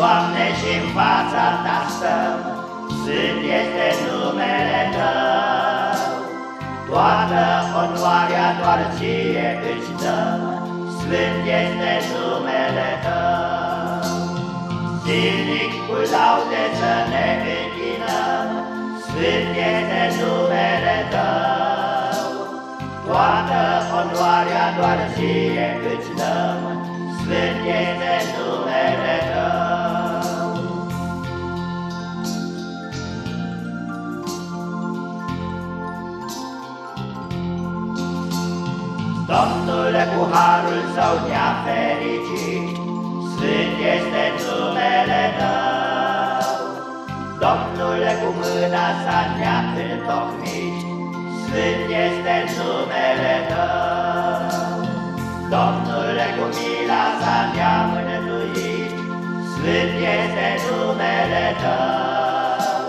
Doamne, și în fața Ta stăm, Sfânt este numele Tău. Toată onoarea doar Ție îți dăm, Sfânt este numele Tău. Zilnic cu laude să ne închinăm, Sfânt este numele Tău. Toată onoarea doar Ție îți dăm, Domnul cu harul său ne-a fericit, Sfânt este numele Tău. Domnul cu mâna sa ne-a întocmit, Sfânt este numele Tău. Domnul cu mila sa ne-a mântuit, Sfânt este numele Tău.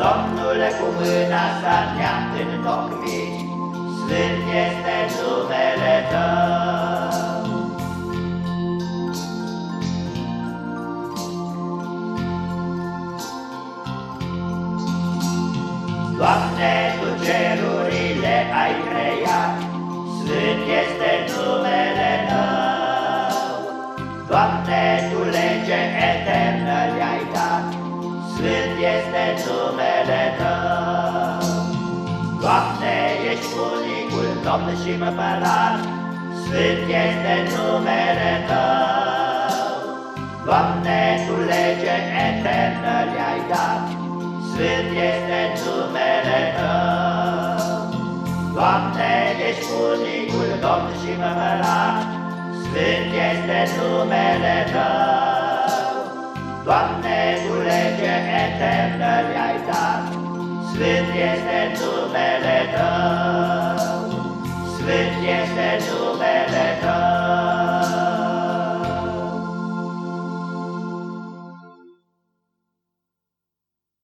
Domnul cu mâna sa ne-a întocmit, Sfânt este ai creat, Sfânt este numele Tău. Doamne, Tu lege eternă le-ai dat, Sfânt este numele Tău. Doamne, ești unicul Domn și Împărat, Sfânt este numele Tău. Doamne, Tu lege eternă le-ai dat, Sfânt este numele Tău. Domn și mămărat, Sfânt este numele Tău. Doamne, cu lege eternă le-ai dat, Sfânt este numele Tău. Sfânt este numele Tău.